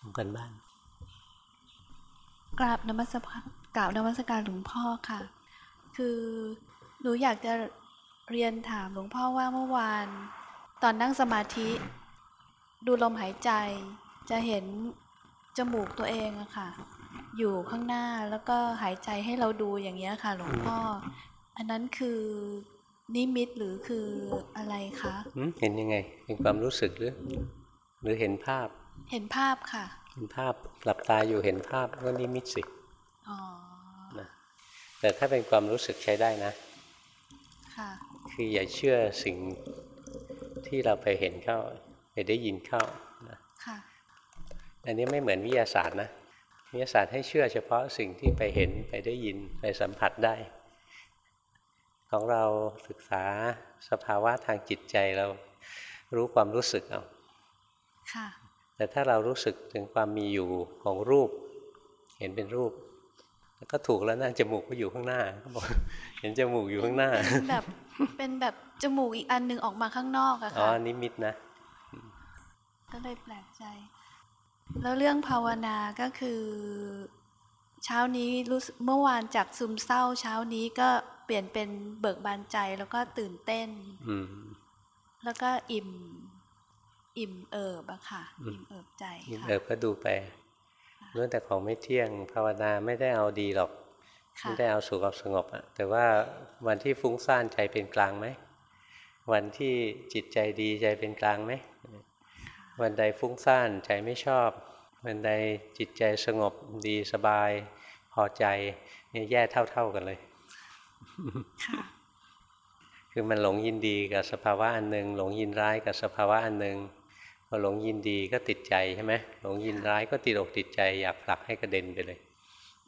ส่งกันบ้าน กราบนมัสการกราบนมัสการหลวงพ่อค่ะ คือหนูอยากจะเรียนถามหลวงพ่อว่าเมื่อวาน ตอนนั่งสมาธิ ดูลมหายใจ จะเห็นจมูกตัวเองอะค่ะ อยู่ข้างหน้าแล้วก็หายใจให้เราดูอย่างเงี้ยค่ะ หลวงพ่อ อันนั้นคือนิมิตหรือคืออะไรคะหืมเห็นยังไงเป็นความรู้สึกหรือ หรือเห็นภาพ เห็นภาพค่ะ เห็นภาพหลับตาอยู่เห็นภาพก็นิมิตสิอ๋อนะแต่ถ้าเป็นความรู้สึกใช้ได้นะค่ะคืออย่าเชื่อสิ่งที่เราไปเห็นเข้า ไปได้ยินเข้านะค่ะอันนี้ไม่เหมือนวิทยาศาสตร์นะวิทยาศาสตร์ให้เชื่อเฉพาะสิ่งที่ไปเห็นไปได้ยินไปสัมผัสได้ ของเราศึกษาสภาวะทางจิตใจเรารู้ความรู้สึกเอาค่ะ แต่ถ้าเรารู้สึกถึงความมีอยู่ของรูป เห็นเป็นรูปก็ถูกแล้วนะจมูกก็อยู่ข้างหน้าเขาบอกเห็นจมูกอยู่ข้างหน้าเป็นแบบเป็นแบบจมูกอีกอันหนึ่งออกมาข้างนอกอะอ๋อค่ะนิมิตนะ ก็เลยแปลกใจ แล้วเรื่องภาวนาก็คือ เช้านี้รู้สึกเมื่อวานจากซึมเศร้า เช้านี้ก็เปลี่ยนเป็นเบิกบานใจแล้วก็ตื่นเต้นอืมแล้วก็อิ่ม อิ่มเอิบอะค่ะอืมอิ่มเอิบใจนี่ค่ะเออก็ดูไปเรื่องแต่ของไม่เที่ยงภาวนาไม่ได้เอาดีหรอกค่ะไม่ได้เอาสุขเอาสงบอะแต่ว่าวันที่ฟุ้งซ่านใจเป็นกลางไหมวันที่จิตใจดีใจเป็นกลางไหมวันใดฟุ้งซ่านใจไม่ชอบ วันใดจิตใจสงบดีสบาย พอใจเนี่ยแย่เท่า ๆกันเลยค่ะคือมันหลงยินดีกับสภาวะอันหนึ่งหลงยินร้ายกับสภาวะอันหนึ่ง พอหลงยินดีก็ติดใจใช่ไหมหลงยินร้ายก็ติดอกติดใจอยากผลักให้กระเด็นไปเลย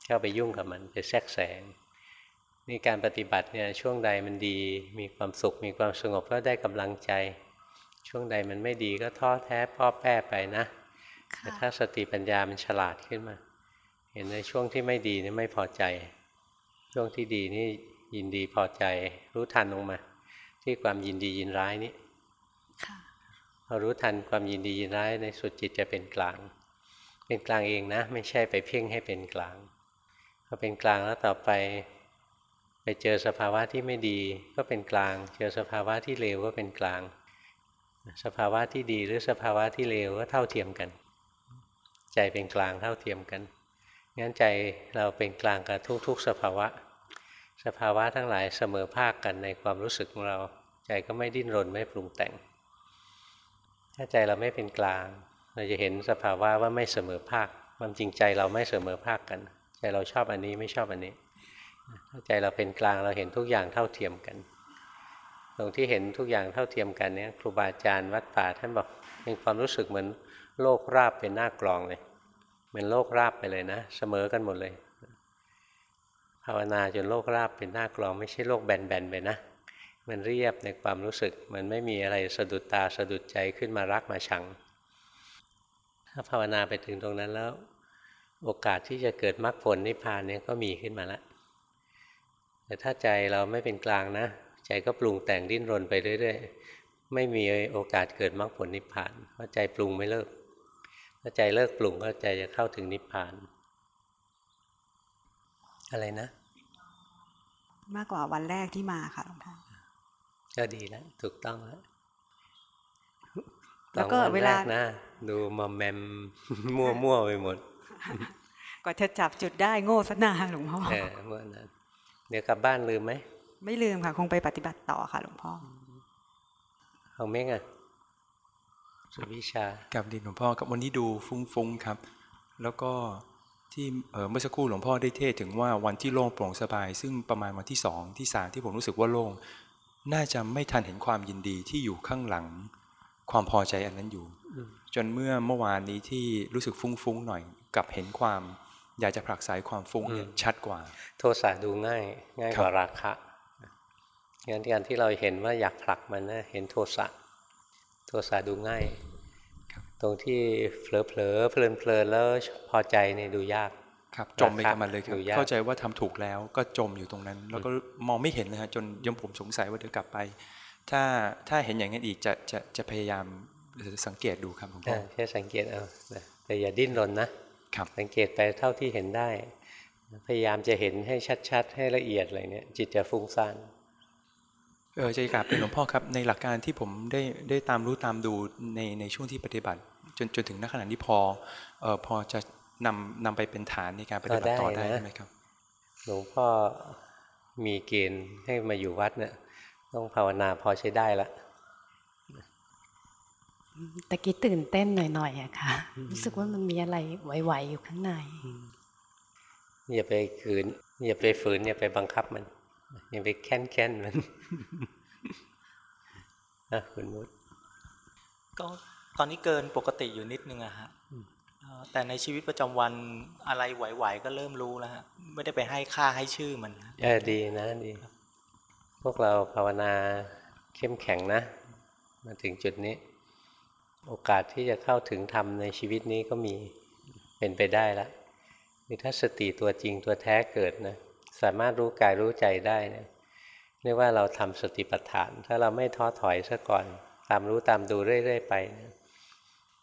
เข้าไปยุ่งกับมันไปแทรกแซงนี่การปฏิบัติเนี่ยช่วงใดมันดีมีความสุขมีความสงบก็ได้กำลังใจ ช่วงใดมันไม่ดีก็ท้อแท้พ่อแป้ไปนะแต่ค่ะถ้าสติปัญญามันฉลาดขึ้นมา เห็นในช่วงที่ไม่ดีนี่ไม่พอใจ ช่วงที่ดีนี่ยินดีพอใจรู้ทันลงมา ที่ความยินดียินร้ายนี่ค่ะพ อรู้ทันความยินดียินร้ายในสุดจิตจะเป็นกลาง เป็นกลางเองนะ ไม่ใช่ไปเพ่งให้เป็นกลางพอเป็นกลางแล้วต่อไป ไปเจอสภาวะที่ไม่ดีก็เป็นกลาง เจอสภาวะที่เลวก็เป็นกลาง สภาวะที่ดีหรือสภาวะที่เลวก็เท่าเทียมกัน ใจเป็นกลางเท่าเทียมกันงั้นใจเราเป็นกลางกับทุกๆ สภาวะ สภาวะทั้งหลายเสมอภาคกันในความรู้สึกของเรา ใจก็ไม่ดิ้นรนไม่ปรุงแต่ง ถ้าใจเราไม่เป็นกลาง เราจะเห็นสภาวะว่าไม่เสมอภาคความจริงใจเราไม่เสมอภาคกัน ใจเราชอบอันนี้ไม่ชอบอันนี้ถ้าใจเราเป็นกลางเราเห็นทุกอย่างเท่าเทียมกัน ตรงที่เห็นทุกอย่างเท่าเทียมกันเนี่ยครูบาอาจารย์วัดป่าท่านบอกเป็นความรู้สึกเหมือนโลกราบเป็นหน้ากลองเลยเหมือนโลกราบไปเลยนะ เสมอกันหมดเลยภาวนาจนโลกราบเป็นหน้ากลอง ไม่ใช่โลกแบนๆไปนะ มันเรียบในความรู้สึก มันไม่มีอะไรสะดุดตาสะดุดใจขึ้นมารักมาชัง ถ้าภาวนาไปถึงตรงนั้นแล้ว โอกาสที่จะเกิดมรรคผลนิพพานเนี่ยก็มีขึ้นมาล้วแต่ถ้าใจเราไม่เป็นกลางนะ ใจก็ปรุงแต่งดิ้นรนไปเรื่อยๆ ไม่มีโอกาสเกิดมรรคผลนิพพาน เพราะใจปรุงไม่เลิก ถ้าใจเลิกปรุงก็ใจจะเข้าถึงนิพพาน อะไรนะ มากกว่าวันแรกที่มาค่ะหลวงพ่อ ก็ดีแล้วถูกต้องแล้วแล้วก็สองนเวลาแรนะดูมอมแมมมั่วมั่วๆไปหมดกว่าจะจับจุดได้โง่สนานหลวงพ่อเออเมื่อนั้นเดี๋ยวกลับบ้านลืมไหมไม่ลืมค่ะ คงไปปฏิบัติต่อค่ะ หลวงพ่อของเม้งอะสุวิชากับดินหลวงพ่อกับวันนี้ดูฟุ้งๆครับ แล้วก็ที่เอ่อเมื่อสักครู่หลวงพ่อได้เทศถึงว่าวันที่โล่งโปร่งสบาย ซึ่งประมาณวันที่สองที่สามที่ผมรู้สึกว่าโล่ง น่าจะไม่ทันเห็นความยินดีที่อยู่ข้างหลัง ความพอใจอันนั้นอยู่อืมจนเมื่อเมื่อวานนี้ที่รู้สึกฟุ้งๆหน่อยกลับเห็นความ อยากจะผลักไสความฟุ้งเนี่ยชัดกว่า โทสะดูง่ายง่ายครักบว่าราคะงั้นการที่เราเห็นว่าอยากผลักมันนะเห็นโทสะโทสะดูง่าย ตรงที่เผลอเผลอเพลินเพลินๆแล้วพอใจเนี่ยดูยาก ครับจมไปกับมันเลยครับอยู่ยากเข้าใจว่าทำถูกแล้วก็จมอยู่ตรงนั้น แล้วก็มองไม่เห็นเลยฮะจนยมผมสงสัยว่าเดี๋ยวกลับไป ถ้าถ้าเห็นอย่างนั้นอีกจะจะจะพยายามสังเกตดูครับหลวงพ่ออ่าแค่สังเกตเอานะแต่แต่อย่าดิ้นรนนะครับสังเกตไปเท่าที่เห็นได้ พยายามจะเห็นให้ชัด ๆ ให้ละเอียดอะไรเนี่ยจิตจะฟุ้งซ่านเออใจกราบเป็นหลวงพ่อครับในหลักการที่ผมได้ได้ตามรู้ตามดูในในช่วงที่ปฏิบัติ จนจนถึงณขณะนี้พอเออพอจะ นำนำไปเป็นฐานในการปฏิบัติต่อได้ไหมครับ หลวงพ่อมีเกณฑ์ให้มาอยู่วัดเนี่ยต้องภาวนาพอใช้ได้ละตะกี้ตื่นเต้นหน่อยๆอะค่ะ รู้สึกว่ามันมีอะไรไหวๆอยู่ข้างใน อย่าไปขืน อย่าไปฝืน อย่าไปบังคับมัน อย่าไปแค้นแค้นมันนะคุณมุดก็ตอนนี้เกินปกติอยู่นิดนึงอะฮะเอ่อ แต่ในชีวิตประจำวันอะไรไหวๆก็เริ่มรู้แล้วฮะไม่ได้ไปให้ค่าให้ชื่อมันเออดีนะดี พวกเราภาวนาเข้มแข็งนะ มาถึงจุดนี้ โอกาสที่จะเข้าถึงธรรมในชีวิตนี้ก็มีเป็นไปได้ละมีถ้าสติตัวจริงตัวแท้เกิดนะสามารถรู้กายรู้ใจได้นะเรียกว่าเราทำสติปัฏฐาน ถ้าเราไม่ท้อถอยซะก่อน ตามรู้ตามดูเรื่อย ๆ ไปนะ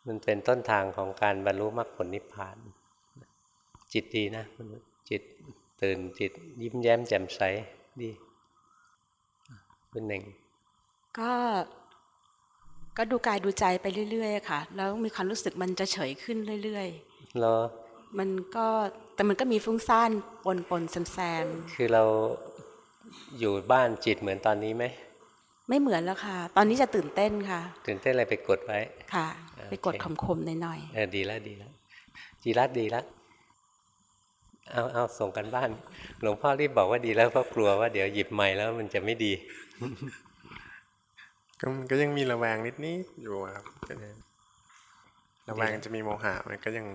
มันเป็นต้นทางของการบรรลุมรรคผลนิพพาน จิตดีนะคุณนุชจิตตื่นจิตยิ้มแย้มแจ่มใสดีคุณหนึ่งก็ก็ดูกายดูใจไปเรื่อยๆอะค่ะ แล้วมีความรู้สึกมันจะเฉยขึ้นเรื่อยเราๆมันก็แต่มันก็มีฟุ้งซ่านปนปนๆแซมคือเราอยู่บ้านจิตเหมือนตอนนี้ไหมๆ ไม่เหมือนแล้วค่ะ ตอนนี้จะตื่นเต้นค่ะ ตื่นเต้นอะไรไปกดไว้ค่ะโอเคไปกดคำคมๆหน่อยเออดีแล้วดีแล้วจีรัตดีแล้วเอาเอาส่งกันบ้าน หลวงพ่อรีบบอกว่าดีแล้วเพราะกลัวว่าเดี๋ยวหยิบใหม่แล้วมันจะไม่ดี ก็มันก็ยังมีระแวงนิดนิดๆอยู่อะครับก็เนี่ยระแวงจะมีโมหะมันก็ยัง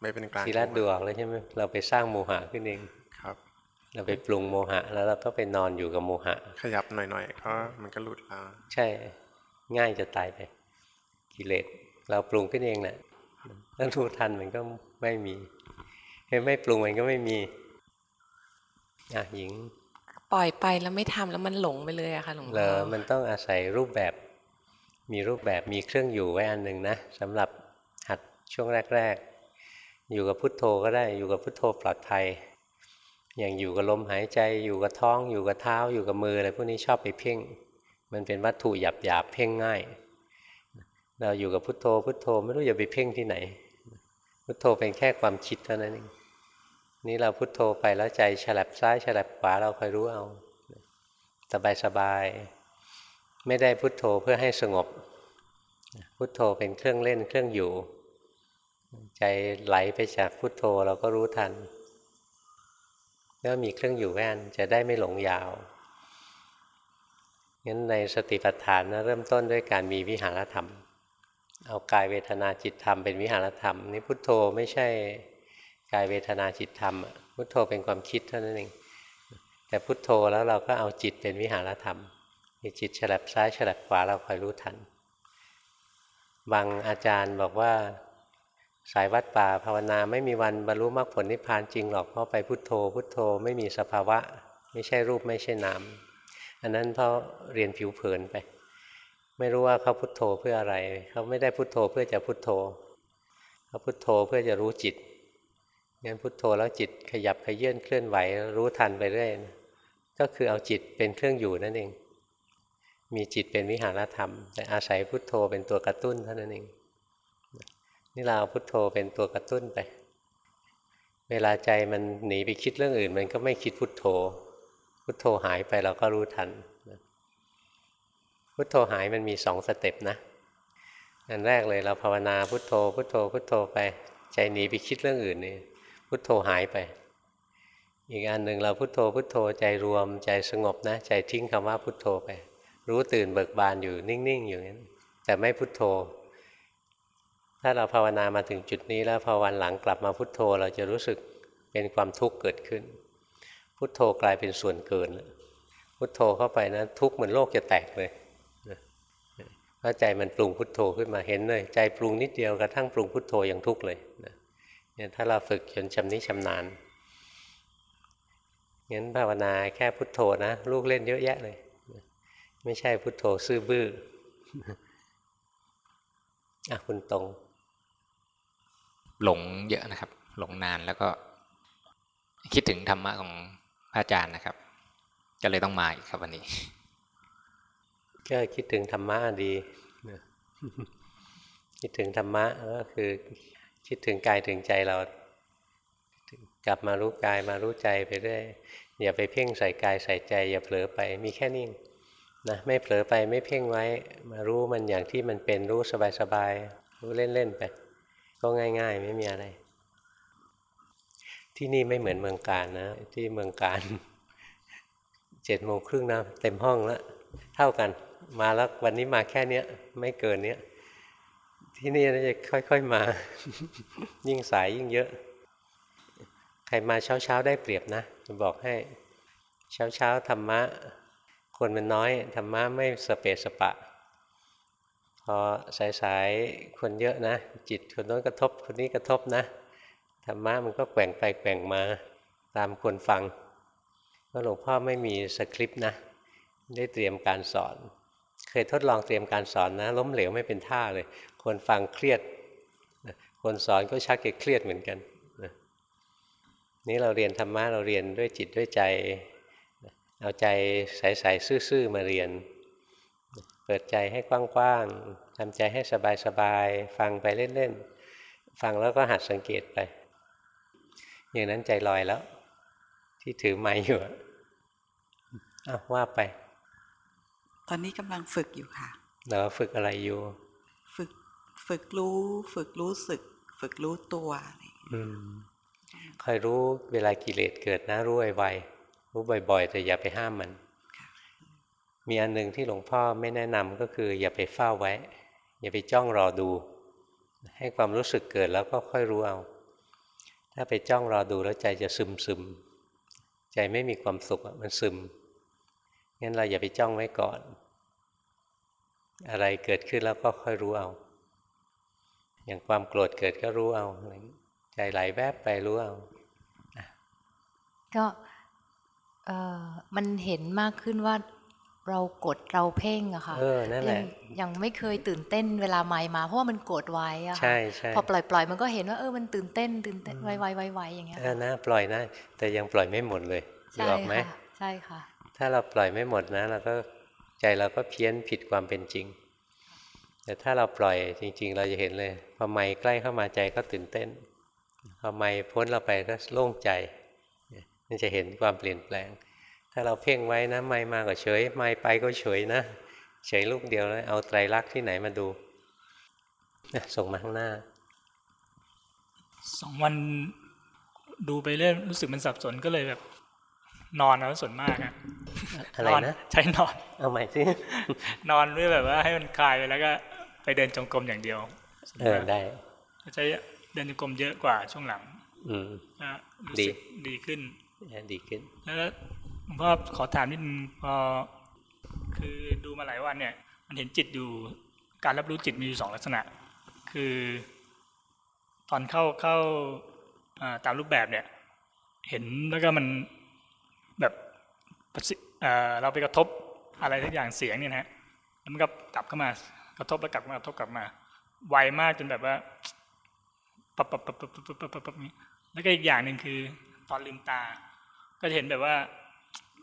ไม่เป็นกลางจีรัตดูออกแล้วใช่ไหมเราไปสร้างโมหะขึ้นเองครับ เราไปปรุงโมหะ แล้วเราก็ไปนอนอยู่กับโมหะ ขยับหน่อยๆก็มันก็หลุดแล้วใช่ง่ายจะตายไป กิเลสเราปรุงขึ้นเองแหละถ้ารู้ทันมันก็ไม่มีเฮ้ยไม่ปรุงมันก็ไม่มีอะหญิง ปล่อยไปแล้วไม่ทำแล้วมันหลงไปเลยอะค่ะหลวงเหรพ่ออมันต้องอาศัยรูปแบบ มีรูปแบบมีเครื่องอยู่ไว้อันหนึ่งนะสำหรับหัดช่วงแรก ๆ อยู่กับพุทโธก็ได้อยู่กับพุทโธปลอดภัย อย่างอยู่กับลมหายใจอยู่กับท้องอยู่กับเท้าอยู่กับมืออะไรพวกนี้ชอบไปเพ่ง มันเป็นวัตถุหยาบๆเพ่งง่าย เราอยู่กับพุทโธ พุทโธไม่รู้อย่าไปเพ่งที่ไหน พุทโธเป็นแค่ความคิดเท่านั้นเองนี่เราพุทโธไปแล้วใจฉลับซ้ายฉลับขวาเราคอยรู้เอาสบายสบายไม่ได้พุทโธเพื่อให้สงบ พุทโธเป็นเครื่องเล่นเครื่องอยู่ ใจไหลไปจากพุทโธเราก็รู้ทัน แล้วมีเครื่องอยู่แว่นจะได้ไม่หลงยาวงั้นในสติปัฏฐานนะเริ่มต้นด้วยการมีวิหารธรรม เอากายเวทนาจิตธรรมเป็นวิหารธรรมนี่พุทโธไม่ใช่กายเวทนาจิตธรรมอะพุทโธเป็นความคิดเท่านั้นเองแต่พุทโธแล้วเราก็เอาจิตเป็นวิหารธรรม มีจิตฉลับซ้ายฉลับขวาเราคอยรู้ทัน บางอาจารย์บอกว่า สายวัดป่าภาวนาไม่มีวันบรรลุมรรคผลนิพพานจริงหรอกเพราะไปพุทโธ พุทโธไม่มีสภาวะ ไม่ใช่รูปไม่ใช่นามอันนั้นเพราะเรียนผิวเผินไป ไม่รู้ว่าเขาพุทโธเพื่ออะไร เขาไม่ได้พุทโธเพื่อจะพุทโธเขาพุทโธเพื่อจะรู้จิตงั้นพุทโธแล้วจิตขยับขยื่นเคลื่อนไหวรู้ทันไปเรื่อยนะก็คือเอาจิตเป็นเครื่องอยู่นั่นเอง มีจิตเป็นวิหารธรรม แต่อาศัยพุทโธเป็นตัวกระตุ้นเท่านั้นเอง นี่เราเอาพุทโธเป็นตัวกระตุ้นไป เวลาใจมันหนีไปคิดเรื่องอื่น มันก็ไม่คิดพุทโธ พุทโธหายไปเราก็รู้ทัน พุทโธหายมันมีสองสเต็ปนะอันแรกเลยเราภาวนาพุทโธ พุทโธ พุทโธไป ใจหนีไปคิดเรื่องอื่นนี่พุทโธหายไป อีกอันหนึ่งเราพุทโธพุทโธใจรวมใจสงบนะ ใจทิ้งคำว่าพุทโธไป รู้ตื่นเบิกบานอยู่นิ่งๆอยู่นั้นแต่ไม่พุทโธ ถ้าเราภาวนามาถึงจุดนี้แล้วพอวันหลังกลับมาพุทโธ เราจะรู้สึกเป็นความทุกข์เกิดขึ้น พุทโธกลายเป็นส่วนเกิน พุทโธเข้าไปนะทุกข์เหมือนโลกจะแตกเลยเพราะใจมันปรุงพุทโธขึ้นมาเห็นเลยใจปรุงนิดเดียวกระทั่งปรุงพุทโธยังทุกข์เลยเนี่ยถ้าเราฝึกจนชำนิชำนาญงั้นภาวนาแค่พุทโธนะลูกเล่นเยอะแยะเลย ไม่ใช่พุทโธซื่อบื้ออะคุณตรง หลงเยอะนะครับ หลงนานแล้วก็ คิดถึงธรรมะของพระอาจารย์นะครับ ก็เลยต้องมาอีกครับวันนี้ก็คิดถึงธรรมะดีคิดถึงธรรมะก็คือคิดถึงกายถึงใจเรา กลับมารู้กายมารู้ใจไปเรื่อยอย่าไปเพ่งใส่กายใส่ใจ อย่าเผลอไปมีแค่นี้นะไม่เผลอไปไม่เพ่งไว้มารู้มันอย่างที่มันเป็นรู้สบายๆรู้เล่นๆไป ก็ง่าย ๆ ไม่มีอะไร ที่นี่ไม่เหมือนเมืองการนะ ที่เมืองการเจ็ดโมงครึ่งนะเต็มห้องแล้วเท่ากัน มาแล้ววันนี้มาแค่เนี้ย ไม่เกินเนี้ยที่นี่จะค่อย ๆมา ยิ่งสายยิ่งเยอะ ใครมาเช้าๆได้เปรียบนะจะบอกให้เช้าๆธรรมะ คนมันน้อยธรรมะไม่สเปสปะ พอสายๆคนเยอะนะ จิตคนโน้นกระทบคนนี้กระทบนะธรรมะมันก็แกว่งไปแกว่งมาตามคนฟังเพราหลวงพ่อไม่มีสคริปต์นะ ได้เตรียมการสอน เคยทดลองเตรียมการสอนนะ ล้มเหลวไม่เป็นท่าเลย คนฟังเครียด คนสอนก็ชักจะเครียดเหมือนกันนี่เราเรียนธรรมะเราเรียนด้วยจิตด้วยใจ เอาใจใสๆซื่อๆมาเรียน เปิดใจให้กว้างๆทำใจให้สบายๆฟังไปเล่นๆฟังแล้วก็หัดสังเกตไป อย่างนั้นใจลอยแล้ว ที่ถือไม้อยู่อ้าวว่าไป ตอนนี้กำลังฝึกอยู่ค่ะเราฝึกอะไรอยู่ ฝึกฝึกรู้ ฝึกรู้สึก ฝึกรู้ตัวอะไรอย่างเงี้ยอืมคอยรู้เวลากิเลสเกิดนะรู้ไวๆรู้บ่อย ๆ แต่อย่าไปห้ามมัน มีอันหนึ่งที่หลวงพ่อไม่แนะนำก็คือ อย่าไปเฝ้าไว้ อย่าไปจ้องรอดู ให้ความรู้สึกเกิดแล้วก็ค่อยรู้เอา ถ้าไปจ้องรอดูแล้วใจจะซึมซึมใจไม่มีความสุขมันซึมงั้นเราอย่าไปจ้องไว้ก่อน อะไรเกิดขึ้นแล้วก็ค่อยรู้เอา อย่างความโกรธเกิดก็รู้เอาใจไหลแวบไปรู้เอาก็เออมันเห็นมากขึ้นว่า เรากดเราเพ่งอะค่ะเออนั่นแหละยังยังไม่เคยตื่นเต้นเวลาไม่มา เพราะว่ามันกดไว้อะค่ะใช่ใช่พอปล่อยปล่อยๆมันก็เห็นว่าเออมันตื่นเต้นตื่นเต้นไวไวไวไวอย่างเงี้ยเออนะปล่อยนะแต่ยังปล่อยไม่หมดเลยดูใช่ออกไหมค่ะใช่ค่ะ ถ้าเราปล่อยไม่หมดนะเราก็ใจเราก็เพี้ยนผิดความเป็นจริง แต่ถ้าเราปล่อยจริง ๆ เราจะเห็นเลยพอไม่ใกล้เข้ามาใจก็ตื่นเต้นพอไม่พ้นเราไปก็โล่งใจนี่จะเห็นความเปลี่ยนแปลง ถ้าเราเพ่งไว้นะไม่มาก็เฉย ไม่ไปก็เฉยนะเฉยลูกเดียวแล้วเอาไตรลักษณ์ที่ไหนมาดูนะส่งมาข้างหน้าสองวันดูไปเรื่อยรู้สึกมันสับสนก็เลยแบบ นอนแล้วส่วนมากอะอะไรนอนนะใช้นอนเอาใหม่สินอนเพื่อแบบว่าให้มันคลายไปแล้วก็ ไปเดินจงกรมอย่างเดียวเออได้ใช้เดินจงกรมเยอะกว่าช่วงหลัง อืมนะรู้ดีสึกดีขึ้นดีขึ้นแล้วหลวง พ่อขอถามนิดนึงพอคือดูมาหลายวันเนี่ย มันเห็นจิตอยู่การรับรู้จิตมีอยู่สองลักษณะ คือ ตอนเข้าเข้าตามรูปแบบเนี่ย เห็นแล้วก็มันแบบเราไปกระทบอะไรทุกอย่างเสียงเนี่ยนะฮะแล้วมันก็กลับเข้ามากระทบแล้วกลับมากระทบกลับมา ไวมากจนแบบว่าปับปับปับปับปับปับปับนี้แล้วก็อีกอย่างหนึ่งคือ ตอนลืมตา ก็เห็นแบบว่า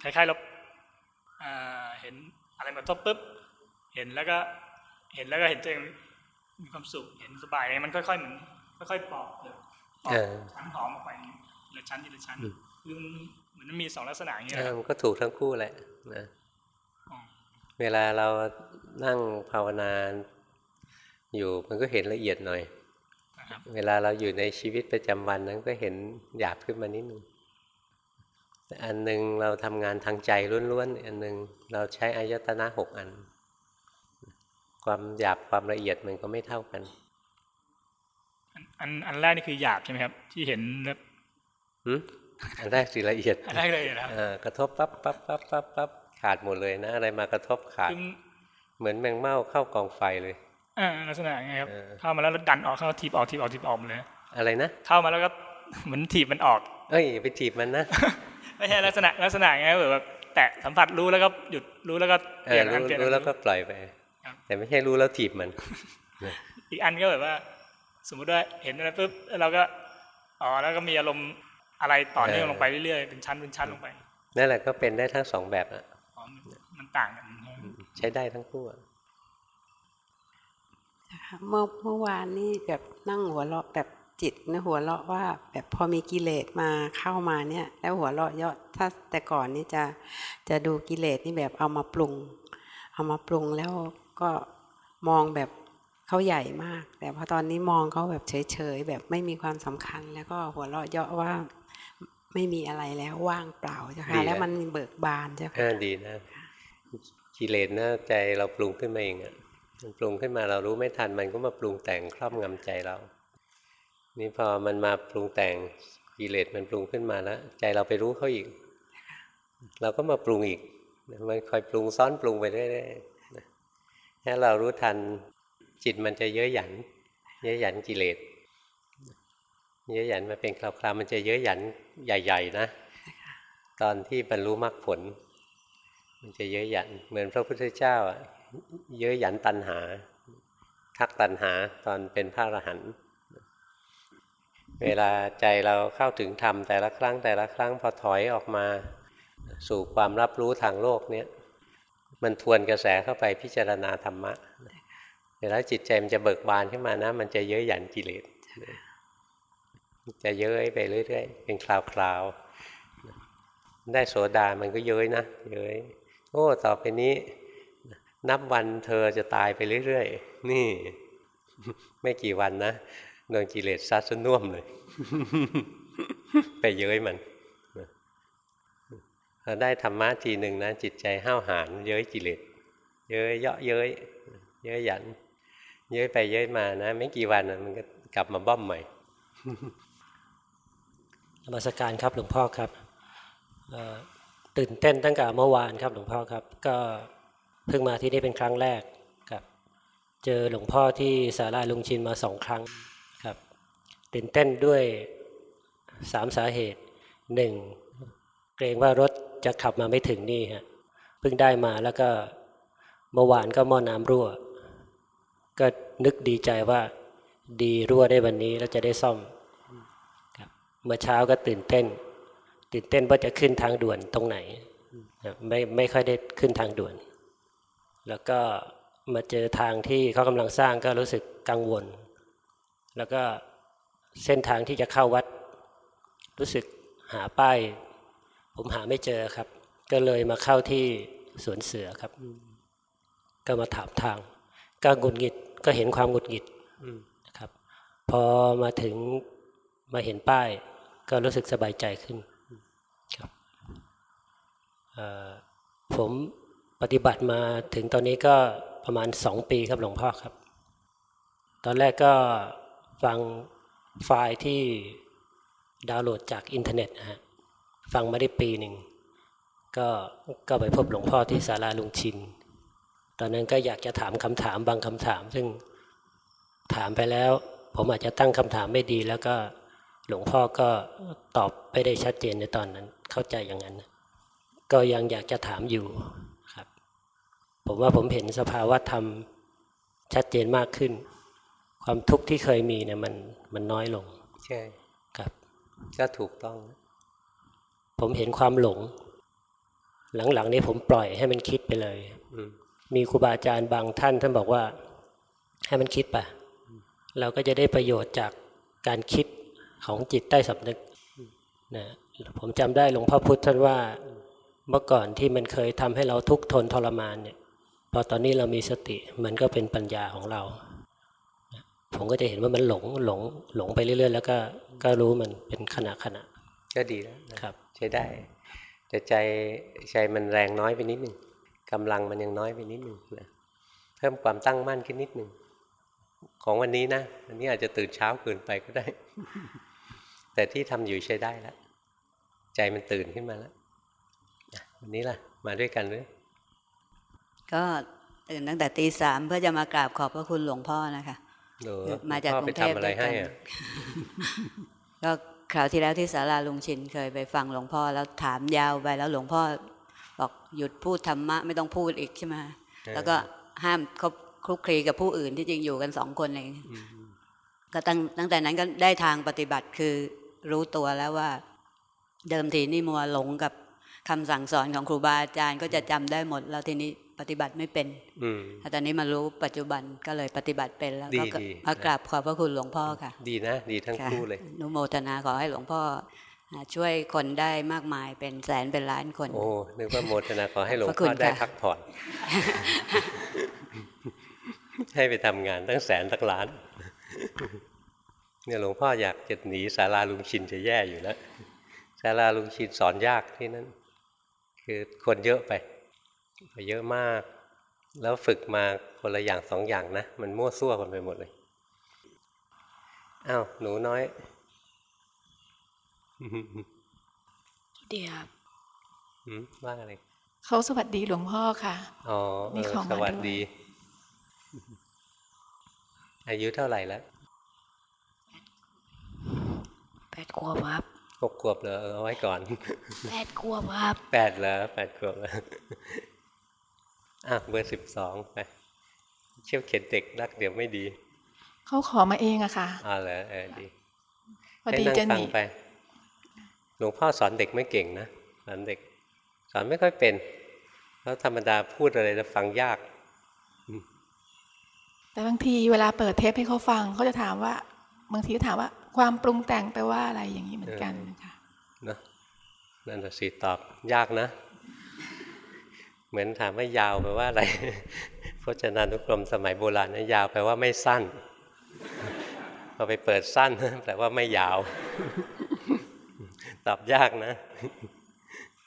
คล้ายๆเราอ่าเห็นอะไรมาทบปุ๊บ เห็นแล้วก็เห็นแล้วก็เห็นตัวเองมีความสุขเห็นสบายมันค่อยๆเหมือนค่อยๆปอกเลยปอกเออชั้นหอมออกไปทีละชั้นทีละชั้นอืมคือมันเหมือนมันมีสองลักษณะอย่างเงี้ยเอคอรับมันก็ถูกทั้งคู่แหละนะอ๋อเวลาเรานั่งภาวนาอยู่มันก็เห็นละเอียดหน่อยนะครับเวลาเราอยู่ในชีวิตประจำวันนั้นก็เห็นหยาบขึ้นมานิดนึงแต่ อันหนึ่งเราทำงานทางใจล้วนๆ อันหนึ่งเราใช้อายตนะหกอัน ความหยาบความละเอียดมันก็ไม่เท่ากัน อันอันอันแรกนี่คือหยาบใช่ไหมครับ ที่เห็นแบบหึอันแรกสิละเอียดอันแรกเลยนะครับอ่ากระทบปั๊บปั๊บปั๊บปั๊บปั๊บขาดหมดเลยนะ อะไรมากระทบขาดคือเหมือนแมงเม่าเข้ากองไฟเลยอ่าลักษณะไงครับเออเข้ามาแล้วแล้วดันออกเข้าทีบออกทีบออกทีบออกหมดเลย อะไรนะเข้ามาแล้วก็เหมือนถีบมันออก เอ้ยอย่าไปจีบมันนะ ไม่ใช่ลักษณะลักษณะไงแบบว่าแตะสัมผัสรู้แล้วก็หยุดรู้แล้วก็เอเปลี่อยนอัรู้นเปลี่ยนรู้อันแล้วก็ปล่อยไปครับแต่ไม่ใช่รู้แล้วถีบมัน อีกอันก็แบบว่า สมมุติว่าเห็นอะไรปุ๊บแล้วเราก็อ๋อแล้วก็มีอารมณ์อะไรต่อเนื่องลงไปเรื่อยๆเป็นชั้นเป็นชั้นลงไปนั่นแหละก็เป็นได้ทั้งสองแบบอะอ๋อมันต่างกันใช้ได้ทั้งคู่อะเมื่อเมื่อวานนี่แบบนั่งหัวเราะแบบ จิตนะหัวเราะว่าแบบพอมีกิเลสมาเข้ามาเนี่ย แล้วหัวเราะเยาะถ้าแต่ก่อนนี่จะจะดูกิเลสนี่แบบเอามาปรุง เอามาปรุงแล้วก็มองแบบเขาใหญ่มาก แต่พอตอนนี้มองเขาแบบเฉยๆแบบไม่มีความสำคัญ แล้วก็หัวเราะเยาะว่าไม่มีอะไรแล้วว่างเปล่าเจ้าค่ะแล้วมันเบิกบานเจ้าเอค่ะอดีนะกิเลสนะใจเราปรุงขึ้นมาเองอะมันปรุงขึ้นมาเรารู้ไม่ทันมันก็มาปรุงแต่งครอบงำใจเรา นี่พอมันมาปรุงแต่งกิเลสมันปรุงขึ้นมาแล้วใจเราไปรู้เขาอีก เราก็มาปรุงอีกมันคอยปรุงซ้อนปรุงไปเรื่อยๆถ้าเรารู้ทันจิตมันจะเย้ยหยัน เย้ยหยันกิเลสเย้ยหยันมาเป็นคราวๆมันจะเย้ยหยันใหญ่ ๆ นะ ตอนที่บรรลุมรรคผล มันจะเย้ยหยันเหมือนพระพุทธเจ้าอะเย้ยหยันตัณหา ทักตัณหาตอนเป็นพระอรหันต์ เวลาใจเราเข้าถึงธรรมแต่ละครั้งแต่ละครั้งพอถอยออกมา สู่ความรับรู้ทางโลกเนี้ยมันทวนกระแสเข้าไปพิจารณาธรรมะเวลาจิตใจมันจะเบิกบานขึ้นมานะ มันจะเย้ยหยันกิเลสจะเย้ยไปเรื่อยๆ เป็นคราวๆ ได้โสดามันก็เย้ยนะ เย้ยโอ้ ต่อไปนี้ นับวันเธอจะตายไปเรื่อยๆ นี่ ไม่กี่วันนะ โดนกิเลสซัดซะน่วมเลย ไปเย้ยมันพอได้ธรรมะทีหนึ่งนะ จิตใจห้าวหาญเย้ยกิเลสเย้ยเยาะเย้ยเย้ยหยัน เย้ยไปเย้ยมานะ ไม่กี่วันนะมันก็กลับมาบ้อมใหม่นมัสการครับหลวงพ่อครับตื่นเต้นตั้งแต่เมื่อวานครับหลวงพ่อครับ ก็เพิ่งมาที่นี่เป็นครั้งแรกครับ เจอหลวงพ่อที่ศาลาลุงชินมาสองครั้ง ตื่นเต้นด้วยสามสาเหตุหนึ่งเกรงว่ารถจะขับมาไม่ถึงนี่ฮะเพิ่งได้มาแล้วก็เมื่อวานก็หม้อน้ำรั่ว ก็นึกดีใจว่าดีรั่วได้วันนี้แล้วจะได้ซ่อมเมื่อเช้าก็ตื่นเต้น ตื่นเต้นว่าจะขึ้นทางด่วนตรงไหนไม่ไม่ค่อยได้ขึ้นทางด่วน แล้วก็มาเจอทางที่เขากำลังสร้างก็รู้สึกกังวล แล้วก็ เส้นทางที่จะเข้าวัด รู้สึกหาป้าย ผมหาไม่เจอครับ ก็เลยมาเข้าที่สวนเสือครับ ก็มาถามทางก็หงุดหงิดก็เห็นความหงุดหงิดนะครับ พอมาถึงมาเห็นป้าย ก็รู้สึกสบายใจขึ้นครับผมปฏิบัติมาถึงตอนนี้ก็ประมาณสองปีครับหลวงพ่อครับ ตอนแรกก็ฟัง ไฟล์ที่ดาวน์โหลดจากอินเทอร์เน็ตนะฮะฟังมาได้ปีหนึ่งก็ก็ไปพบหลวงพ่อที่ศาลาลุงชิน ตอนนั้นก็อยากจะถามคำถามบางคำถาม ซึ่งถามไปแล้ว ผมอาจจะตั้งคำถามไม่ดี แล้วก็หลวงพ่อก็ตอบไม่ได้ชัดเจนในตอนนั้นเข้าใจอย่างนั้น ก็ยังอยากจะถามอยู่ครับ ผมว่าผมเห็นสภาวะธรรมชัดเจนมากขึ้น ความทุกข์ที่เคยมีเนี่ยมันมันน้อยลง ใช่ครับ ก็ถูกต้อง ผมเห็นความหลง หลังๆนี้ผมปล่อยให้มันคิดไปเลยมีครูบาอาจารย์บางท่านท่านบอกว่า ให้มันคิดไปเราก็จะได้ประโยชน์จากการคิดของจิตใต้สำนึกนะผมจำได้หลวงพ่อพุธท่านว่าเมื่อก่อนที่มันเคยทำให้เราทุกข์ทนทรมานเนี่ย พอตอนนี้เรามีสติมันก็เป็นปัญญาของเรา ผมก็จะเห็นว่ามันหลงหลงหลงไปเรื่อย ๆ แล้วก็ก็รู้มันเป็นขณะขณะก็ดีแล้วนะครับ ใช้ได้ แต่ใจใจมันแรงน้อยไปนิดหนึ่งกำลังมันยังน้อยไปนิดหนึ่งนะเพิ่มความตั้งมั่นขึ้นนิดหนึ่งของวันนี้นะอันนี้อาจจะตื่นเช้าเกินไปก็ได้ แต่ที่ทำอยู่ใช้ได้แล้วใจมันตื่นขึ้นมาแล้ววันนี้ล่ะ มาด้วยกันหรือก็ตื่นตั้งแต่ตีสามเพื่อจะมากราบขอบพระคุณหลวงพ่อนะคะหรอ มาจากพ่อกรุไปงเทพทำอะไรด้วยกัให้นอะก็คราวที่แล้วที่ศาลาลุงชินเคยไปฟังหลวงพ่อแล้วถามยาวไปแล้วหลวงพ่อบอกหยุดพูดธรรมะไม่ต้องพูดอีกใช่ไหมแล้วก็ห้ามคบคลุกคลีกับผู้อื่นที่จริงอยู่กันสองคนเองก็ตั้งตั้งแต่นั้นก็ได้ทางปฏิบัติคือรู้ตัวแล้วว่า เดิมทีนี่มัวหลงกับคำสั่งสอนของครูบาอาจารย์ก็จะจำได้หมด แล้วทีนี้ ปฏิบัติไม่เป็นอืมแต่ตอนนี้มารู้ปัจจุบันก็เลยปฏิบัติเป็นแล้วดีก็ดีมากราบขอบพระคุณหลวงพ่อค่ะ ดีนะ ดีทั้งค่ะคู่เลยอนุโมทนาขอให้หลวงพ่ออ่าช่วยคนได้มากมายเป็นแสนเป็นล้านคน โอ้นึกว่าโมทนาขอให้หลวงขอบคุพ่อณได้ค่ะพักผ่อน ให้ไปทำงานตั้งแสนตั้งล้านเนี่ยหลวงพ่ออยากจะหนีศาลาลุงชินจะแย่อยู่แล้วศาลาลุงชินสอนยากที่นั่นคือคนเยอะไป เยอะมาก แล้วฝึกมาคนละอย่างสองอย่างนะ มันมั่วซั่วกันไปหมดเลยอ้าวหนูน้อยเดียวหืมว่าอะไรเขาสวัสดีหลวงพ่อค่ะอ๋อมีเออของสมาวัสด้วยดี อายุเท่าไหร่แล้วแปดขวบครับหกขวบเหรอเอาไว้ก่อนแปดขวบครับแปดเหรอแปดขวบแล้ว อะเบอร์สิบสองไปเชี่ยวเข็นเด็กรักเดี๋ยวไม่ดี เขาขอมาเองอะค่ะอ่าเหรอเออดีพอให้ดีนั่งจะหฟังนีไป หลวงพ่อสอนเด็กไม่เก่งนะสอนเด็ก สอนไม่ค่อยเป็น แล้วธรรมดาพูดอะไรจะฟังยาก แต่บางทีเวลาเปิดเทปให้เขาฟังเขาจะถามว่า บางทีก็ถามว่า ความปรุงแต่งแปลว่าอะไรอย่างนี้เหมือนกันค่ะเนอะนั่นน่ะสิตอบยากนะ เหมือนถามว่ายาวแปลว่าอะไรพจนานุกรมสมัยโบราณนะยาวแปลว่าไม่สั้นพอไปเปิดสั้นแปลว่าไม่ยาว ตอบยากนะ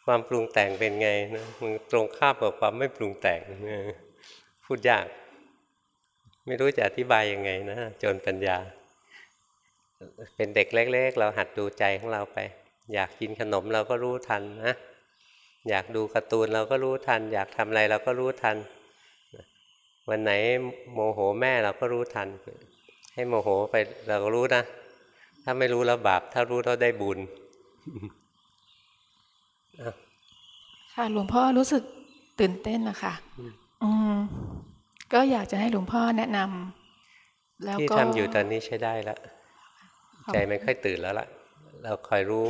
ความปรุงแต่งเป็นไงนะมันตรงข้ามกับความไม่ปรุงแต่งพูดยาก ไม่รู้จะอธิบายยังไงนะจนปัญญา เป็นเด็กเล็ก ๆ เราหัดดูใจของเราไป อยากกินขนมเราก็รู้ทันนะ อยากดูการ์ตูนเราก็รู้ทัน อยากทำอะไรเราก็รู้ทัน วันไหนโมโหแม่เราก็รู้ทัน ให้โมโหไปเราก็รู้นะ ถ้าไม่รู้แล้วบาป ถ้ารู้เราได้บุญอะค่ะหลวงพ่อรู้สึกตื่นเต้นนะคะอืมก็อยากจะให้หลวงพ่อแนะนำแล้วที่ก็ทำอยู่ตอนนี้ใช้ได้แล้วครับใจไม่ค่อยตื่นแล้วล่ะ เราคอยรู้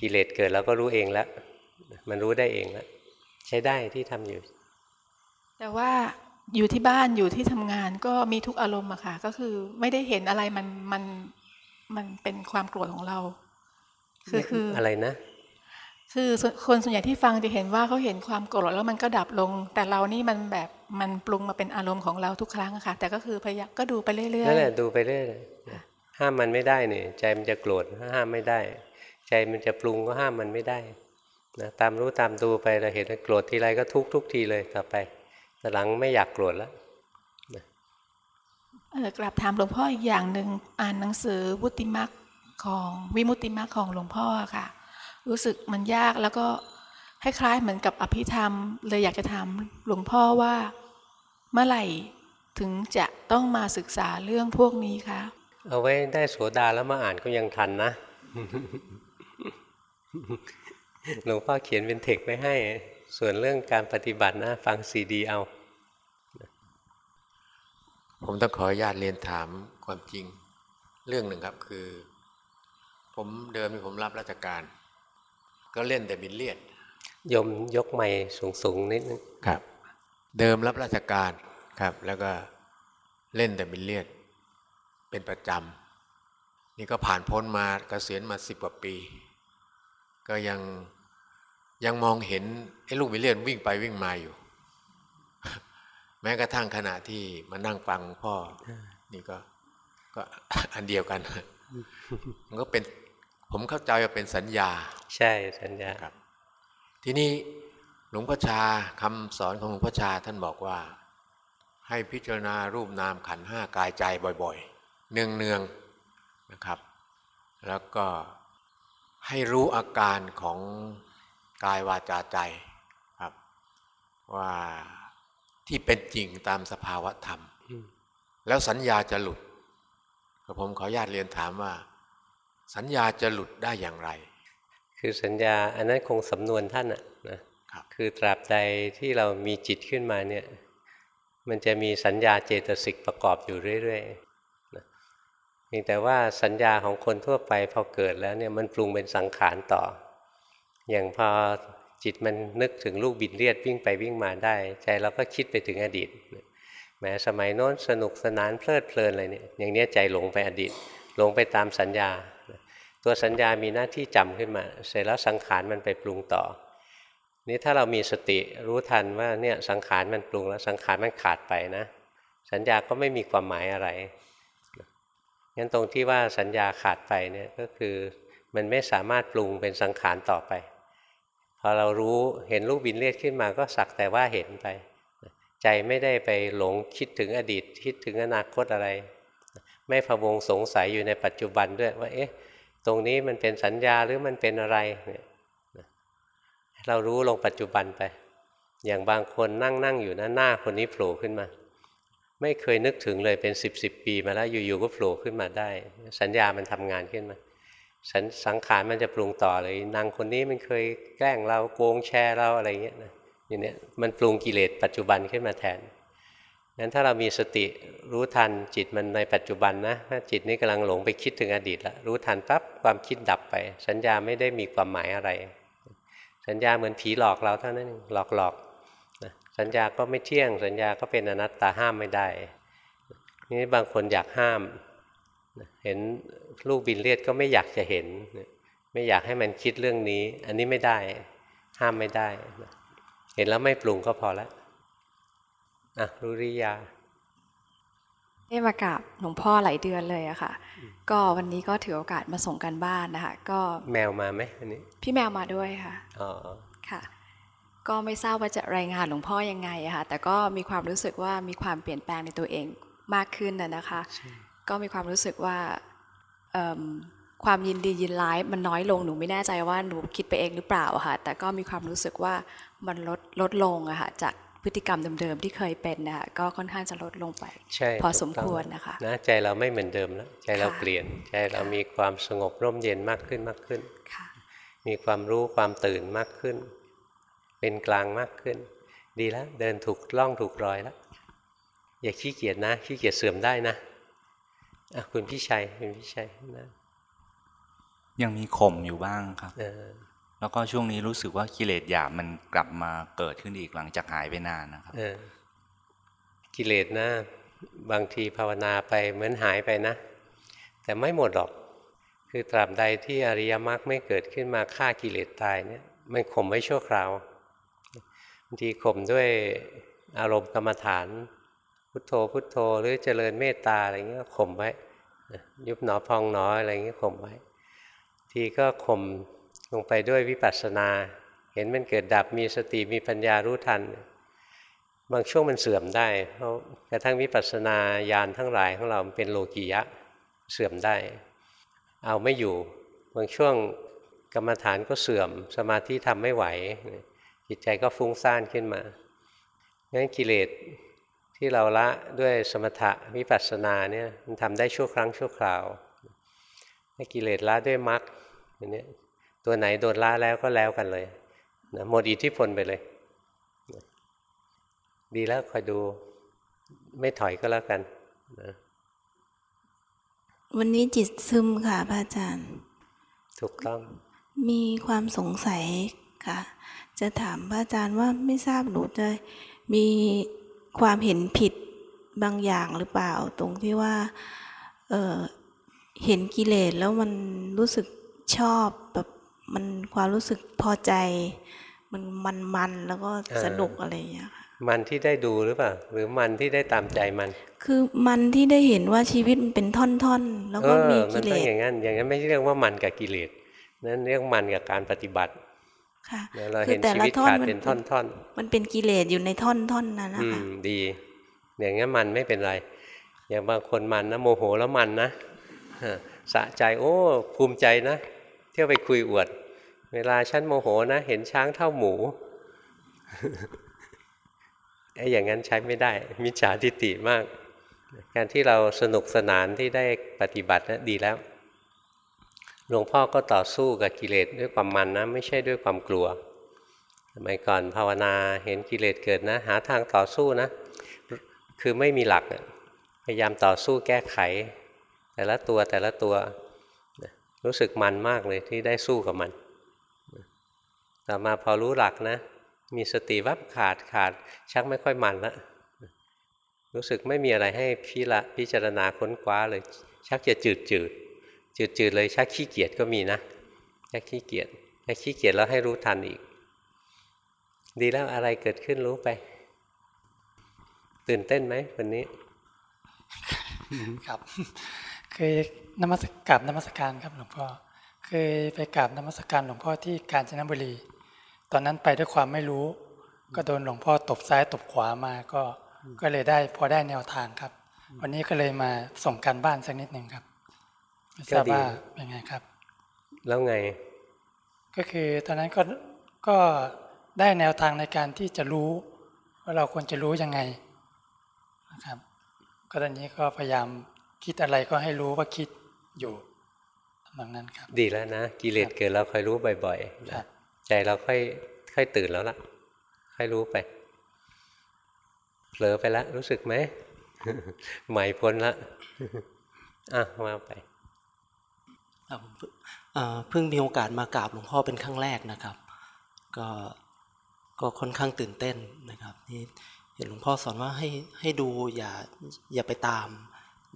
กิเลสเกิดเราก็รู้เองแล้ว มันรู้ได้เองแล้วใช้ได้ที่ทำอยู่ แต่ว่าอยู่ที่บ้านอยู่ที่ทำงานก็มีทุกอารมณ์อะค่ะ ก็คือไม่ได้เห็นอะไรมันมันมันเป็นความโกรธของเรา คือคือออะไรนะ คือส่วนคนส่วนใหญ่ที่ฟังจะเห็นว่าเขาเห็นความโกรธแล้วมันก็ดับลง แต่เรานี่มันแบบมันปรุงมาเป็นอารมณ์ของเราทุกครั้งอะค่ะ แต่ก็คือพยายามก็ดูไปเรื่อยนั่นแหละดูไปเรื่อยเลยห้ามมันไม่ได้เนี่ยใจมันจะโกรธห้ามไม่ได้ ใจมันจะปรุงก็ห้ามมันไม่ได้ นะตามรู้ตามดูไปเราเห็นว่าโกรธทีไรก็ทุกทุกทีเลยต่อไปแต่หลังไม่อยากโกรธแล้วๆเออกลับถามหลวงพ่ออีกอย่างหนึ่งอ่านหนังสือวุติมักของวิมุตติมักของหลวงพ่ออะค่ะ รู้สึกมันยากแล้วก็คล้ายๆเหมือนกับอภิธรรม เลยอยากจะถามหลวงพ่อว่า เมื่อไหร่ถึงจะต้องมาศึกษาเรื่องพวกนี้คะเอาไว้ได้โสดาแล้วมาอ่านก็ยังทันนะ หลวงพ่อเขียนเป็นเทคไว้ให้ ส่วนเรื่องการปฏิบัตินะฟังซีดีเอา ผมต้องขออนุญาตเรียนถามความจริง เรื่องหนึ่งครับคือ ผมเดิมนี่ผมรับราชการ ก็เล่นแต่บิลเลียดโยมยกไมค์สูงๆนิดนึงครับ เดิมรับราชการครับ แล้วก็เล่นแต่บิลเลียด เป็นประจำนี่ก็ผ่านพ้นมาเกษียณมาสิบกว่าปี ก็ยังยังมองเห็นไอ้ลูกบิลเลียดวิ่งไปวิ่งมาอยู่ แม้กระทั่งขณะที่มานั่งฟังพ่อ นี่ก็ก็อันเดียวกัน มันก็เป็นผมเข้าใจว่าเป็นสัญญา ใช่สัญญาครับ ทีนี้หลวงพ่อชาคำสอนของหลวงพ่อชาท่านบอกว่า ให้พิจารณารูปนามขันธ์ห้ากายใจบ่อยๆ เนืองๆนะครับ แล้วก็ ให้รู้อาการของกายวาจาใจครับ ว่าที่เป็นจริงตามสภาวะธรรมอืมแล้วสัญญาจะหลุดก็ผมขออนุญาตเรียนถามว่า สัญญาจะหลุดได้อย่างไร คือสัญญาอันนั้นคงสำนวนท่านอะนะคือตราบใดที่เรามีจิตขึ้นมาเนี่ยมันจะมีสัญญาเจตสิกประกอบอยู่เรื่อยๆนะเพียงแต่ว่าสัญญาของคนทั่วไปพอเกิดแล้วเนี่ยมันปรุงเป็นสังขารต่อ อย่างพอจิตมันนึกถึงลูกบินเลียดวิ่งไปวิ่งมาได้ ใจเราก็คิดไปถึงอดีตแม้สมัยโน้นสนุกสนานเพลิดเพลินอะไรเนี่ยอย่างนี้ใจหลงไปอดีต หลงไปตามสัญญา ตัวสัญญามีหน้าที่จำขึ้นมา เสร็จแล้วสังขารมันไปปรุงต่อ นี่ถ้าเรามีสติรู้ทันว่าเนี่ยสังขารมันปรุงแล้วสังขารมันขาดไปนะ สัญญาก็ไม่มีความหมายอะไร งั้นตรงที่ว่าสัญญาขาดไปเนี่ยก็คือมันไม่สามารถปรุงเป็นสังขารต่อไป พอเรารู้เห็นลูกบินเลียดขึ้นมาก็สักแต่ว่าเห็นไป ใจไม่ได้ไปหลงคิดถึงอดีต คิดถึงอนาคตอะไร ไม่พะวงสงสัยอยู่ในปัจจุบันด้วยว่าเอ๊ะตรงนี้มันเป็นสัญญาหรือมันเป็นอะไรเนี่ยเรารู้ลงปัจจุบันไป อย่างบางคนนั่งนั่งอยู่นะหน้าคนนี้โผล่ขึ้นมา ไม่เคยนึกถึงเลยเป็นสิบสิบปีมาแล้วอยู่ๆก็โผล่ขึ้นมาได้ สัญญามันทำงานขึ้นมาสสังขารมันจะปรุงต่อเลยนางคนนี้มันเคยแกล้งเราโกงแชร์เราอะไรเงี้ยนะอย่างเนี้ยมันปรุงกิเลสปัจจุบันขึ้นมาแทนงั้นถ้าเรามีสติรู้ทันจิตมันในปัจจุบันนะถ้าจิตนี้กำลังหลงไปคิดถึงอดีตละรู้ทันปั๊บความคิดดับไป สัญญาไม่ได้มีความหมายอะไร สัญญาเหมือนผีหลอกเราเท่านั้นหลอกหลอก สัญญาก็ไม่เที่ยง สัญญาก็เป็นอนัตตาห้ามไม่ได้ นี่บางคนอยากห้าม เห็นลูกบินเลียดก็ไม่อยากจะเห็น ไม่อยากให้มันคิดเรื่องนี้ อันนี้ไม่ได้ ห้ามไม่ได้ เห็นแล้วไม่ปรุงก็พอแล้วอะรู้ริยาได้มากราบหลวงพ่อหลายเดือนเลยอะค่ะ ก็วันนี้ก็ถือโอกาสมาส่งกันบ้านนะคะ ก็แมวมาไหมอันนี้ พี่แมวมาด้วยค่ะ อ๋อ ค่ะ ก็ไม่ทราบว่าจะรายงานหลวงพ่อยังไงอะค่ะแต่ก็มีความรู้สึกว่ามีความเปลี่ยนแปลงในตัวเองมากขึ้นนะนะคะ ก็มีความรู้สึกว่าความยินดียินร้ายมันน้อยลงหนูไม่แน่ใจว่าหนูคิดไปเองหรือเปล่าค่ะแต่ก็มีความรู้สึกว่ามันลดลดลงอะค่ะจากพฤติกรรมเดิมๆที่เคยเป็นนะคะก็ค่อนข้างจะลดลงไป พอสมควรนะคะนะใจเราไม่เหมือนเดิมแล้วใจเราเปลี่ยนใจเรามีความสงบร่มเย็นมากขึ้นมากขึ้น มีความรู้ความตื่นมากขึ้น เป็นกลางมากขึ้น ดีแล้วเดินถูกล่องถูกรอยแล้ว อย่าขี้เกียจนะ ขี้เกียจเสื่อมได้นะอะคุณพี่ชัยคุณพี่ชัยนะยังมีข่มอยู่บ้างครับแล้วก็ช่วงนี้รู้สึกว่ากิเลสหยาบมันกลับมาเกิดขึ้นอีกหลังจากหายไปนานนะครับกิเลสนะ บางทีภาวนาไปเหมือนหายไปนะ แต่ไม่หมดหรอก คือตราบใดที่อริยมรรคไม่เกิดขึ้นมาฆ่ากิเลสตายเนี่ยมันข่มไว้ชั่วคราว บางทีข่มด้วยอารมณ์กรรมฐาน พุทโธพุทโธหรือเจริญเมตตาอะไรเงี้ยข่มไว้ยุบหนอพองหนออะไรเงี้ยข่มไว้ ทีก็ข่มลงไปด้วยวิปัสสนา เห็นมันเกิดดับมีสติมีปัญญารู้ทัน บางช่วงมันเสื่อมได้ เพราะกระทั่งวิปัสสนาญาณทั้งหลายของเราเป็นโลกียะเสื่อมได้ เอาไม่อยู่ บางช่วงกรรมฐานก็เสื่อม สมาธิทำไม่ไหว จิตใจก็ฟุ้งซ่านขึ้นมางั้นกิเลสที่เราละด้วยสมถะวิปัสสนาเนี่ยมันทำได้ชั่วครั้งชั่วคราวถ้ากิเลสละด้วยมรรคอย่างนี้ตัวไหนโดนล่าแล้วก็แล้วกันเลยนะหมดอิทธิพลไปเลยดีแล้วคอยดูไม่ถอยก็แล้วกันนะวันนี้จิตซึมค่ะพระอาจารย์ ถูกต้อง มีความสงสัยค่ะ จะถามพระอาจารย์ว่าไม่ทราบหนูจะมีความเห็นผิดบางอย่างหรือเปล่า ตรงที่ว่าเเห็นกิเลสแล้วมันรู้สึกชอบแบบมันความรู้สึกพอใจ มันมันมันแล้วก็สนุกอะไรอย่างเงี้ยค่ะมันที่ได้ดูหรือเปล่า หรือมันที่ได้ตามใจมัน คือมันที่ได้เห็นว่าชีวิตมันเป็นท่อนๆ แล้วก็มีกิเลสอย่างนั้นอย่างนั้นไม่เรียกว่ามันกับกิเลสนั่นเรียกมันกับการปฏิบัติ ค่ะเราเห็นชีวิตขาดเป็นท่อนๆ มันเป็นกิเลสอยู่ในท่อนๆนั่นนะคะดี อย่างนั้นมันไม่เป็นไร อย่างบางคนมันนะโมโหแล้วมันนะสะใจโอ้ภูมิใจนะ เที่ยวไปคุยอวด เวลาฉันโมโหนะ เห็นช้างเท่าหมูไอ้อย่างนั้นใช้ไม่ได้ มิจฉาทิฏฐิมาก การที่เราสนุกสนานที่ได้ปฏิบัตินะดีแล้ว หลวงพ่อก็ต่อสู้กับกิเลสด้วยความมันนะ ไม่ใช่ด้วยความกลัวสมัยก่อนภาวนาเห็นกิเลสเกิดนะ หาทางต่อสู้นะ คือไม่มีหลักพยายามต่อสู้แก้ไข แต่ละตัวแต่ละตัวรู้สึกมันมากเลยที่ได้สู้กับมัน ต่อมาพอรู้หลักนะ มีสติวับขาดขาดชักไม่ค่อยมันละรู้สึกไม่มีอะไรให้พิละพิจารณาค้นคว้าเลย ชักจะจืดจืด จืดจืดเลยชักขี้เกียจก็มีนะชักขี้เกียจชักขี้เกียจแล้วให้รู้ทันอีก ดีแล้วอะไรเกิดขึ้นรู้ไป ตื่นเต้นไหมวันนี้ ครับ เคยนมัสกราบนมัสการครับหลวงพ่อเคยไปกราบนมัสการหลวงพ่อที่กาญจนบุรี ตอนนั้นไปด้วยความไม่รู้ ก็โดนหลวงพ่อตบซ้ายตบขวามาก็ก็เลยได้พอได้แนวทางครับ วันนี้ก็เลยมาส่งการบ้านสักนิดหนึ่งครับ ไม่ทราบว่าเป็นไงครับ แล้วไง ก็คือตอนนั้นก็ก็ได้แนวทางในการที่จะรู้ว่าเราควรจะรู้ยังไงนะครับ ก็ตอนนี้ก็พยายามคิดอะไรก็ให้รู้ว่าคิดอยู่ทำนองนั้นครับ ดีแล้วนะกิเลสเกิดเราค่อยรู้บ่อยๆนะใจเราค่อยค่อยตื่นแล้วล่ะ ค่อยรู้ไปเผลอไปแล้วรู้สึกไหมใหม่พ้นละอะมาไป เพิ่งมีโอกาสมากราบหลวงพ่อเป็นครั้งแรกนะครับ ก็ก็ค่อนข้างตื่นเต้นนะครับนี่เห็นหลวงพ่อสอนว่าให้ให้ดูอย่าอย่าไปตาม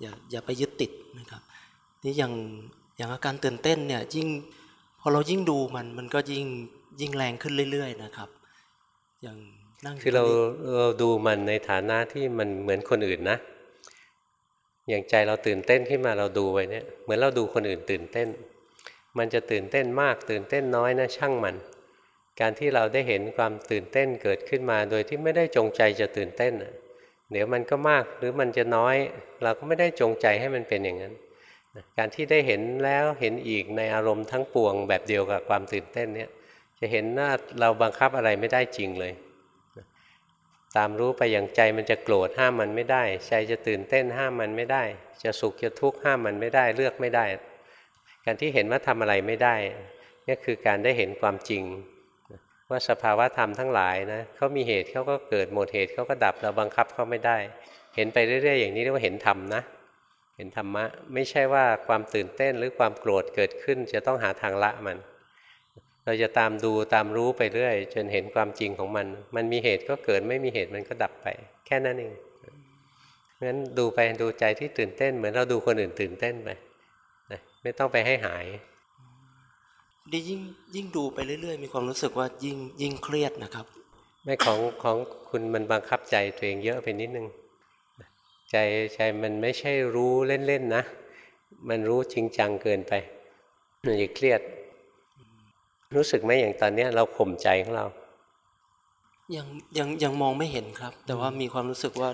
อย่าอย่าไปยึดติดนะครับนี่อย่างอย่างอาการตื่นเต้นเนี่ยยิ่งพอเรายิ่งดูมันมันก็ยิ่งยิ่งแรงขึ้นเรื่อย ๆ นะครับ อย่างนั่งคือเราเราดูมันในฐานะที่มันเหมือนคนอื่นนะ อย่างใจเราตื่นเต้นขึ้นมาเราดูไว้เนี่ยเหมือนเราดูคนอื่นตื่นเต้น มันจะตื่นเต้นมากตื่นเต้นน้อยนะช่างมัน การที่เราได้เห็นความตื่นเต้นเกิดขึ้นมา โดยที่ไม่ได้จงใจจะตื่นเต้นเดี๋ยวมันก็มากหรือมันจะน้อย เราก็ไม่ได้จงใจให้มันเป็นอย่างนั้นการที่ได้เห็นแล้วเห็นอีกในอารมณ์ทั้งปวงแบบเดียวกับความตื่นเต้นเนี่ยจะเห็นว่าเราบังคับอะไรไม่ได้จริงเลย ตามรู้ไปอย่างใจมันจะโกรธห้ามมันไม่ได้ ใจจะตื่นเต้นห้ามมันไม่ได้ จะสุขจะทุกข์ห้ามมันไม่ได้เลือกไม่ได้ การที่เห็นว่าทำอะไรไม่ได้นี่คือการได้เห็นความจริง ว่าสภาวะธรรมทั้งหลายนะเขามีเหตุเขาก็เกิดหมดเหตุเขาก็ดับเราบังคับเขาไม่ได้ เห็นไปเรื่อย ๆ อย่างนี้เรียกว่าเห็นธรรมนะเห็นธรรมะ ไม่ใช่ว่าความตื่นเต้นหรือความโกรธเกิดขึ้น จะต้องหาทางละมัน เราจะตามดูตามรู้ไปเรื่อย จนเห็นความจริงของมัน มันมีเหตุก็เกิดไม่มีเหตุมันก็ดับไป แค่นั้นเองงั้นดูไปดูใจที่ตื่นเต้น เหมือนเราดูคนอื่นตื่นเต้นไปไม่ต้องไปให้หายดียิ่งยิ่งดูไปเรื่อย ๆ มีความรู้สึกว่ายิ่งยิ่งเครียดนะครับไม่ของของคุณมันบังคับใจตัวเองเยอะไปนิดนึง ใจใจมันไม่ใช่รู้เล่นๆนะ มันรู้จริงจังเกินไปมันจะเครียด รู้สึกไหมอย่างตอนนี้เราข่มใจของเรายังยังยังมองไม่เห็นครับ แต่ว่ามีความรู้สึกว่า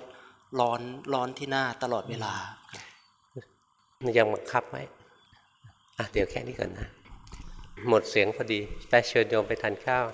ร้อนร้อนที่หน้าตลอดเวลา ยังบังคับไหมอะเดี๋ยวแค่นี้ก่อนนะ หมดเสียงพอดีไปเชิญโยมไปทานข้าว